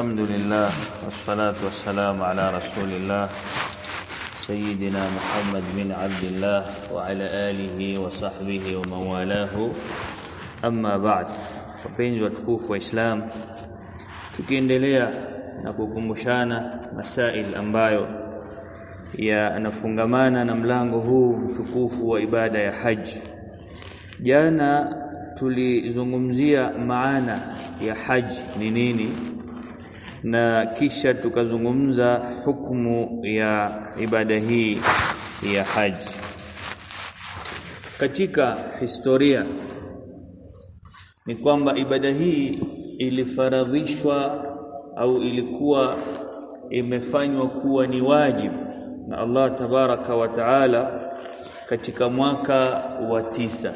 الحمد لله والصلاة والسلام على رسول الله سيدنا محمد بن عبد الله وعلى آله وصحبه ومن والاه أما بعد wapenzi watukufu wa Islam tukiendelea na kukumbushana masail ambayo yanafungamana na mlango huu mtukufu wa ibada ya haji jana tulizungumzia maana ya haji ni nini Na kisha tukazungumza hukumu ya ibada hii ya haji. Katika historia ni kwamba ibada hii ilifaradhishwa au ilikuwa imefanywa kuwa ni wajibu na Allah tabaraka wa taala katika mwaka wa tisa.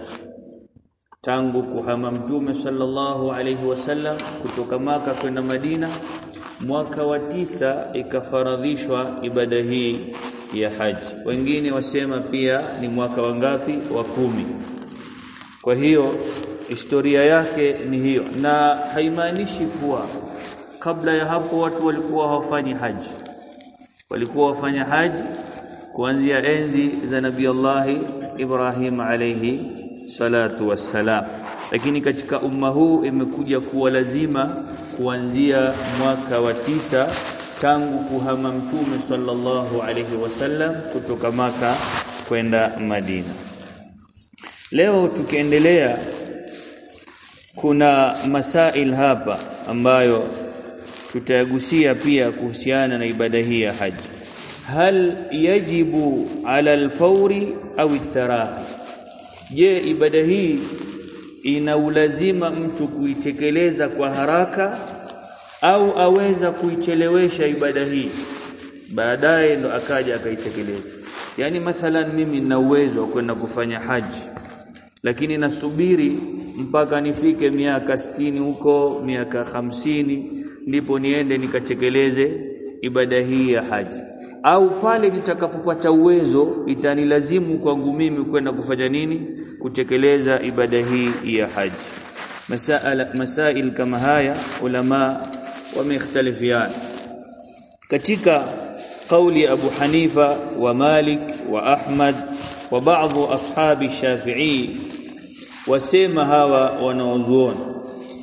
Tangu kuhama mtume sallallahu alayhi wasallam kutoka maka kwenda Madina mwaka wa tisa ikafaradhishwa ibada hii ya haji. Wengine wasema pia ni mwaka wa ngapi? Wa kumi. Kwa hiyo historia yake ni hiyo. Na haimaanishi kuwa kabla ya hapo watu walikuwa hawafanyi haji. Walikuwa wafanya haji kuanzia enzi za nabii Allah Ibrahim alayhi salatu wassalam lakini katika umma huu imekuja kuwa lazima kuanzia mwaka wa tisa tangu kuhama mtume sallallahu alaihi wasallam kutoka maka kwenda Madina. Leo tukiendelea kuna masail hapa ambayo tutayagusia pia kuhusiana na ibada hii ya haji. Hal yajibu ala alfauri au tarahi je ibada hii ina ulazima mtu kuitekeleza kwa haraka au aweza kuichelewesha ibada hii. Baadaye ndo akaja akaitekeleza. Yani mathalan mimi nina uwezo wa kwenda kufanya haji. Lakini nasubiri mpaka nifike miaka sitini huko miaka hamsini ndipo niende nikatekeleze ibada hii ya haji au pale nitakapopata uwezo itanilazimu kwangu mimi kwenda kufanya nini? Kutekeleza ibada hii ya haji. Masail masail kama haya ulama wamekhtalifiana. Katika kauli ya Abu Hanifa wa Malik wa Ahmad wa baadhi ashabi Shafi'i wasema hawa wanaozuona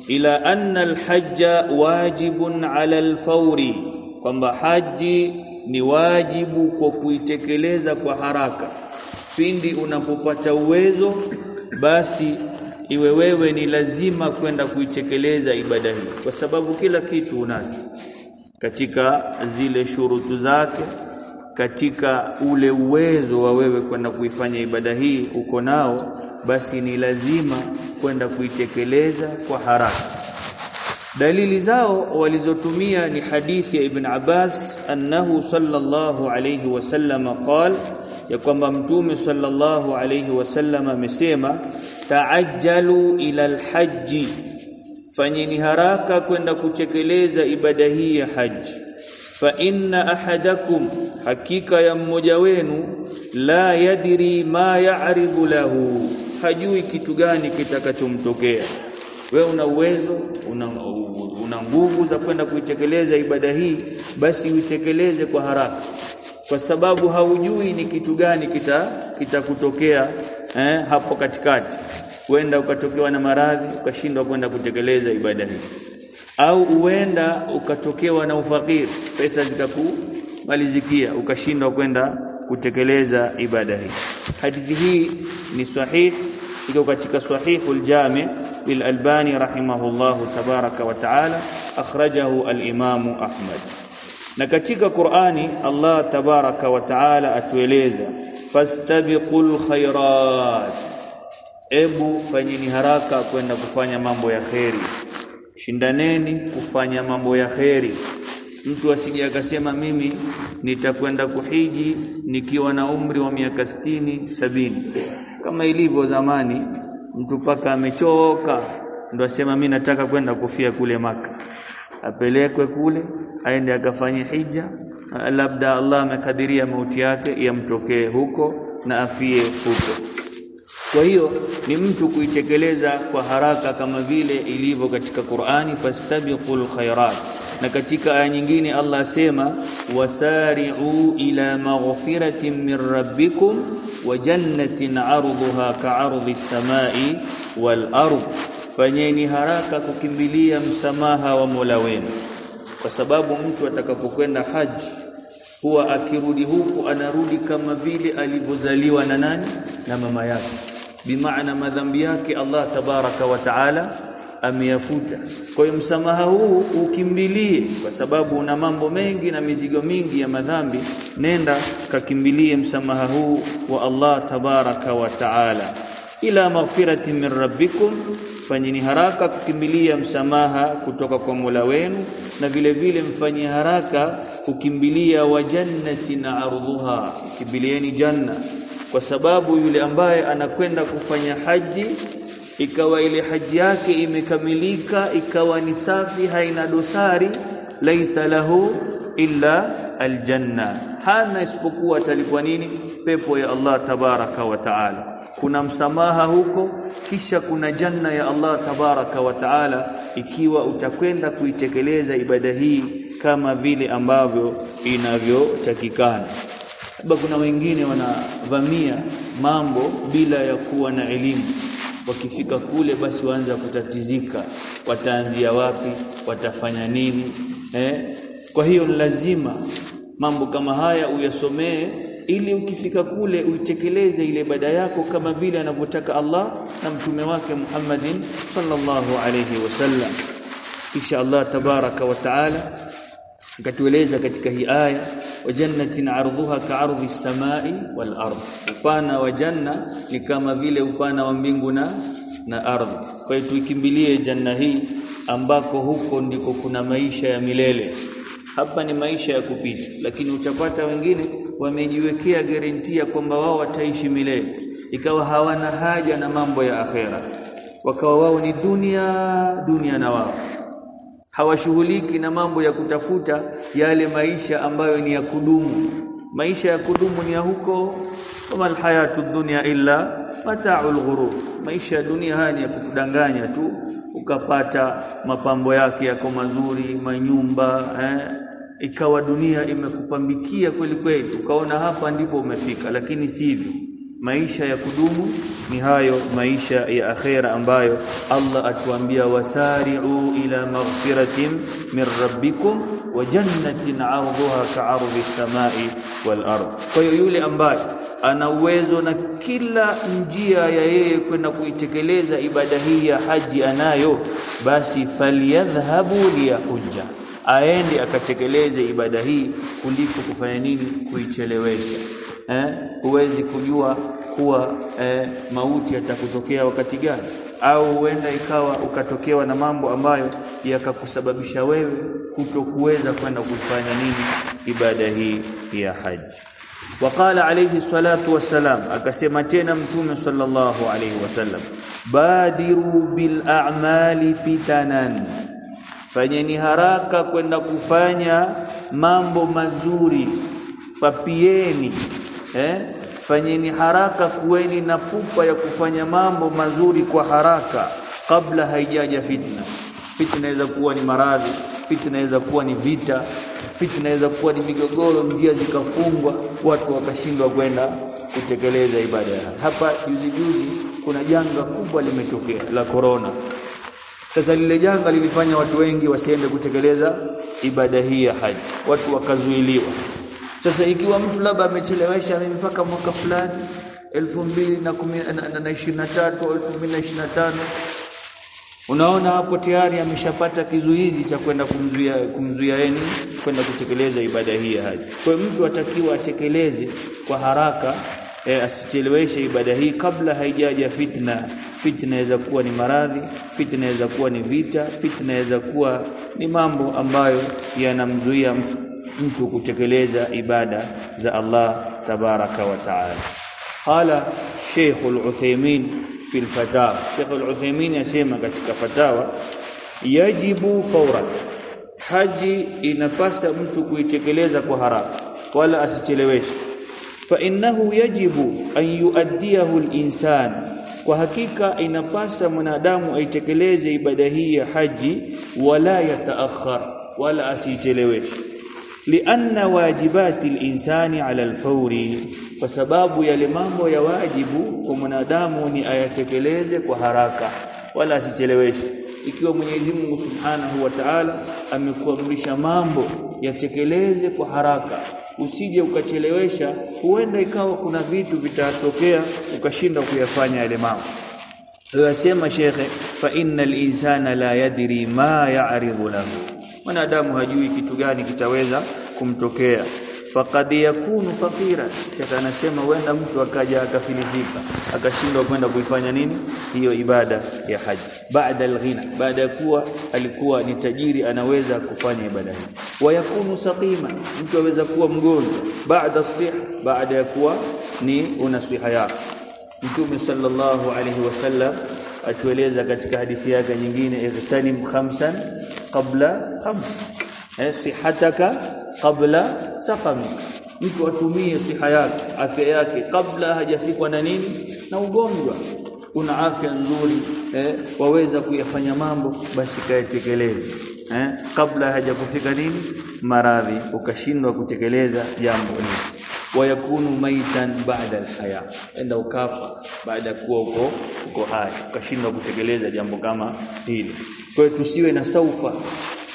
ila anna alhajja wajibun ala alfawri kwamba haji ni wajibu kwa kuitekeleza kwa haraka. Pindi unapopata uwezo basi iwe wewe ni lazima kwenda kuitekeleza ibada hii. Kwa sababu kila kitu unacho. Katika zile shurutu zake katika ule uwezo wa wewe kwenda kuifanya ibada hii uko nao basi ni lazima kwenda kuitekeleza kwa haraka dalili zao walizotumia ni hadithi ya ibn Abbas annahu sallallahu alayhi wasallam qala ya kwamba mtume sallallahu alayhi wasallam amesema taajjalu ila alhaji fanyeni haraka kwenda kutekeleza ibada hii ya haji. Fa inna ahadakum hakika ya mmoja wenu la yadri ma ya'ridu lahu hajui kitu gani kitakachomtokea wewe una uwezo una, una nguvu za kwenda kuitekeleza ibada hii basi uitekeleze kwa haraka. Kwa sababu haujui ni kitu gani kita kitakutokea eh, hapo katikati. Huenda ukatokewa na maradhi ukashindwa kwenda kutekeleza ibada hii. Au uenda ukatokewa na ufakiri pesa zikakumalizikia ukashindwa kwenda kutekeleza ibada hii. Hadithi hii ni sahih iko katika sahihul jami' للألباني رحمه الله تبارك وتعالى أخرجه الإمام أحمد na katika Qur'ani Allah tabaraka wa taala atueleza fastabiqul khairat ebu fanyeni haraka kwenda kufanya mambo ya kheri shindaneni kufanya mambo ya kheri mtu asije akasema mimi nitakwenda kuhiji nikiwa na umri wa miaka sitini sabini kama ilivyo zamani mtu paka amechoka. Ndo asema mimi nataka kwenda kufia kule maka apelekwe kule aende akafanye hija. Labda Allah amekadiria mauti yake yamtokee huko na afie huko. Kwa hiyo ni mtu kuitekeleza kwa haraka kama vile ilivyo katika Qur'ani fastabiqul khairat na katika aya nyingine Allah asema wasari'u ila maghfiratin min rabbikum wa jannatin 'arduha ka'ardhi as-sama'i wal ard. Fanyeni haraka kukimbilia msamaha wa Mola wenu. Kwa sababu mtu atakapokwenda haji huwa akirudi huku anarudi kama vile alivyozaliwa na nani? Na mama yake. Bimaana madhambi yake Allah tabaraka wa taala ameyafuta. Kwa hiyo msamaha huu ukimbilie kwa sababu una mambo mengi na mizigo mingi ya madhambi nenda kakimbilie msamaha huu wa Allah tabaraka wa taala. Ila maghfirati min rabbikum fanyeni haraka kukimbilia msamaha kutoka kwa Mola wenu na vile vile mfanye haraka kukimbilia wa jannati na ardhuha kimbilieni janna. Kwa sababu yule ambaye anakwenda kufanya haji ikawa ile haji yake imekamilika ikawa ni safi haina dosari laisa lahu illa aljanna. Hana isipokuwa atalipwa nini? Pepo ya Allah tabaraka wa taala. Kuna msamaha huko kisha kuna janna ya Allah tabaraka wa taala ikiwa utakwenda kuitekeleza ibada hii kama vile ambavyo inavyotakikana. Labda kuna wengine wanavamia mambo bila ya kuwa na elimu wakifika kule basi waanza kutatizika wataanzia wapi watafanya nini eh? Kwa hiyo lazima mambo kama haya uyasomee ili ukifika kule uitekeleze ile ibada yako kama vile anavyotaka Allah na mtume wake Muhammadin sallallahu alayhi wasallam insha Allah tabaraka wa taala akatueleza katika hii aya wa jannatin ardhuha ka'ardhi samai wal ardh upana wa janna ni kama vile upana wa mbingu na na ardhi. Kwa hiyo tuikimbilie janna hii ambako huko ndiko kuna maisha ya milele. Hapa ni maisha ya kupita lakini utapata wengine wamejiwekea garantia kwamba wao wataishi milele. Ikawa hawana haja na mambo ya akhera. Wakawa wao ni dunia dunia na wao hawashughuliki na mambo ya kutafuta yale maisha ambayo ni ya kudumu. Maisha ya kudumu ni ya huko. Kama alhayatu dunya illa mata'ul ghurur. Maisha ya dunia haya ni ya kutudanganya tu. Ukapata mapambo yake yako mazuri manyumba eh ikawa dunia imekupambikia kweli kweli. Ukaona hapa ndipo umefika lakini sivyo maisha ya kudumu ni hayo maisha ya akhera ambayo Allah atuambia wasari'u ila maghfiratin min rabbikum wa jannatin 'arduha ka'ardi as-sama'i wal ard. Kwa hiyo yule ambaye ana uwezo na kila njia ya yeye kwenda kuitekeleza ibada hii ya haji anayo basi falyadhhabu liyahujja aende akatekeleze ibada hii kuliko kufanya nini? Kuichelewesha eh, huwezi kujua kuwa eh, mauti yatakutokea wakati gani. Au huenda ikawa ukatokewa na mambo ambayo yakakusababisha wewe kutokuweza kwenda kufanya nini? Ibada hii ya haji. Waqala alayhi salatu wassalam akasema tena mtume sallallahu alayhi wasallam badiru bil a'mali fitanan. Fanyeni haraka kwenda kufanya mambo mazuri papieni eh? Fanyeni haraka kuweni na pupa ya kufanya mambo mazuri kwa haraka kabla haijaja fitna. Fitna inaweza kuwa ni maradhi fitna inaweza kuwa ni vita fitna inaweza kuwa ni migogoro njia zikafungwa watu wakashindwa kwenda kutekeleza ibada. Hapa juzi juzi kuna janga kubwa limetokea la corona. Sasa lile janga lilifanya watu wengi wasiende kutekeleza ibada hii ya haji. Watu wakazuiliwa sasa ikiwa mtu labda amechelewesha mimi mpaka mwaka fulani 2023 2025 unaona hapo tayari ameshapata kizuizi cha kwenda kumzuia kumzuia yeni kwenda kutekeleza ibada hii haji. Kwa mtu atakiwa atekeleze kwa haraka e, asicheleweshe ibada hii kabla haijaja fitna. Fitna inaweza kuwa ni maradhi, fitna inaweza kuwa ni vita, fitna inaweza kuwa ni mambo ambayo yanamzuia mtu kutekeleza ibada za Allah tabaraka wa taala. Qala Sheikh al-Uthaymeen fi al-fatawa Sheikh al-Uthaymeen yasema katika fatawa yajibu fawran haji inapasa mtu kuitekeleza kwa haraka wala asicheleweshe. Fa innahu yajibu an yuaddiyahu al-insan. Kwa hakika inapasa mwanadamu aitekeleze ibada hii ya haji wala yataakhar wala asicheleweshe lianna wajibati linsani ala alfauri kwa sababu yale mambo ya wajibu kwa mwanadamu ni ayatekeleze kwa haraka wala asicheleweshe ikiwa Mwenyezi Mungu Subhanahu wa Ta'ala amekuamrisha mambo yatekeleze kwa haraka usije ukachelewesha huenda ikawa kuna vitu vitatokea ukashinda kuyafanya yale mambo. Yasema shekhe fa innal insana la yadri ma ya'ridu lahu mwanadamu hajui kitu gani kitaweza kumtokea. Faqad yakunu faqira kisha anasema huenda mtu akaja akafilizika akashindwa kwenda kuifanya nini? Hiyo ibada ya haji. Baada alghina. Baada kuwa alikuwa ni tajiri anaweza kufanya ibada hii. Wayakunu saqima. Mtu aweza kuwa mgonjwa. Baada siha baada ya kuwa ni una siha yako. Mtume sallallahu alayhi wasallam atueleza katika hadithi yake nyingine igtanim khamsan qabla khams. Eh, sihataka qabla saqamik mtu atumie siha yake afya yake kabla hajafikwa na nini? Na ugonjwa. Una afya nzuri eh, waweza kuyafanya mambo basi kayatekeleze. Eh, kabla hajakufika nini? Maradhi. Ukashindwa kutekeleza jambo hili. Wayakunu maitan baada alhaya. Enda ukafa baada kuwa uko uko hai. Ukashindwa kutekeleza jambo kama hili kwa tusiwe na saufa.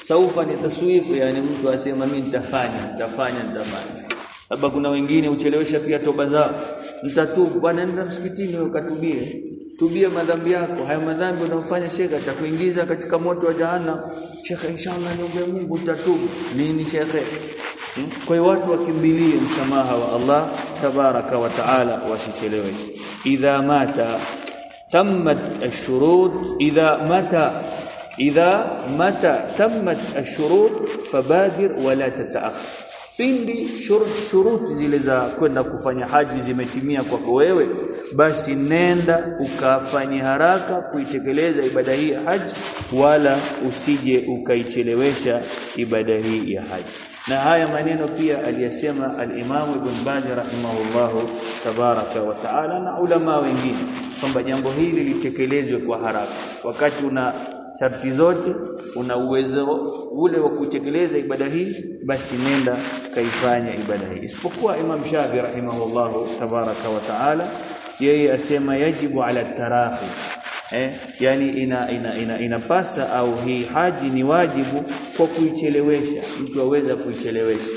Saufa ni taswifu yani mtu asema mimi nitafanya nitafanya nitafanya. Labda kuna wengine uchelewesha pia toba zao. Mtatubu bwana nenda msikitini ukatubie. Tubia madhambi yako. Haya madhambi unayofanya shekhe atakuingiza katika moto wa jahannam. Shekhe inshallah niombe Mungu utatubu nini shekhe kwa hiyo watu wakimbilie msamaha wa Allah tabaraka wa taala wasichelewe idha mata tammat ash-shurut idha mata idha mata الشروط فبادر fabadir wala tataakhir pindi shuruti zile za kwenda kufanya haji zimetimia kwako wewe basi nenda ukafanye haraka kuitekeleza ibada hii ya haji wala usije ukaichelewesha ibada hii ya haji. Na haya maneno pia aliyasema al-Imam Ibn Baz rahimahullahu tabaraka wa taala na ulama wengine kwamba jambo hili litekelezwe kwa haraka. Wakati una sharti zote una uwezo ule wa kutekeleza ibada hii basi nenda kaifanya ibada hii. Isipokuwa Imam Shafi rahimahullahu tabaraka wa taala yeye asema yajibu ala tarahi eh yani ina, ina, ina, inapasa au hii haji ni wajibu kwa kuichelewesha mtu aweza kuichelewesha.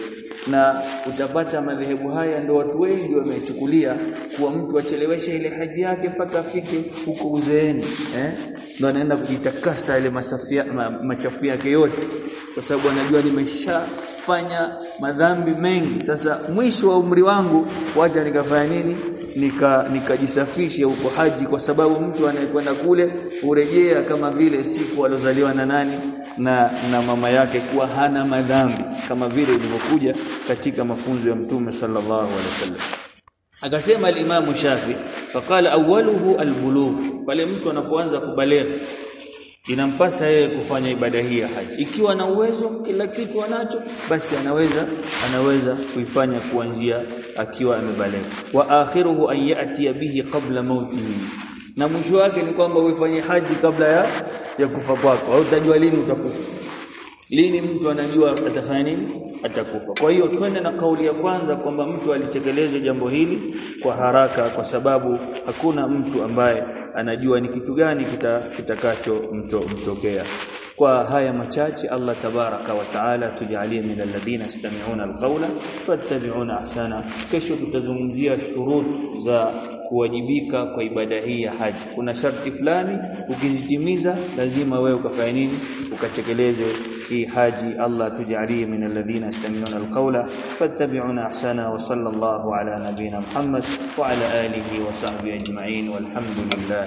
Na utapata madhehebu haya ndio watu wengi wamechukulia kuwa mtu acheleweshe ile haji yake mpaka afike huko uzeeni eh ndio anaenda kujitakasa ile masafia ma, machafu yake yote. Kwa sababu anajua nimeshafanya madhambi mengi. Sasa mwisho wa umri wangu wacha nikafanya nini? Nika nikajisafishe huko haji. Kwa sababu mtu anayekwenda kule urejea kama vile siku alozaliwa na nani? Na na mama yake kuwa hana madhambi kama vile ilivyokuja katika mafunzo ya mtume sallallahu alaihi wasallam. Akasema al-Imam Shafi faqala awwaluhu al-bulugh pale mtu anapoanza kubalea inampasa yeye kufanya ibada hii ya haji. Ikiwa na uwezo kila kitu anacho basi anaweza anaweza kuifanya kuanzia akiwa amebalegha wa akhiruhu an yati bihi qabla mautihi na mwisho wake ni kwamba uifanye haji kabla ya ya kufa kwako. Au utajua lini utakufa? Lini mtu anajua atafanya nini? Atakufa. Kwa hiyo twende na kauli ya kwanza kwamba mtu alitekeleze jambo hili kwa haraka kwa sababu hakuna mtu ambaye anajua ni kitu gani kitakacho kita mto, mtokea. Kwa haya machache Allah tabaraka wa taala tujalie min alladhina yastami'una alqawla fattabi'una ahsana. Kesho tutazungumzia shurut za kuwajibika kwa ibada hii ya haji. Kuna sharti fulani ukizitimiza lazima wewe ukafanya nini? Ukatekeleze hii haji. Allah tujalie min alladhina yastami'una alqawla fattabi'una ahsana wa sallallahu ala nabina Muhammad wa ala alihi wa sahbihi ajma'in walhamdulillah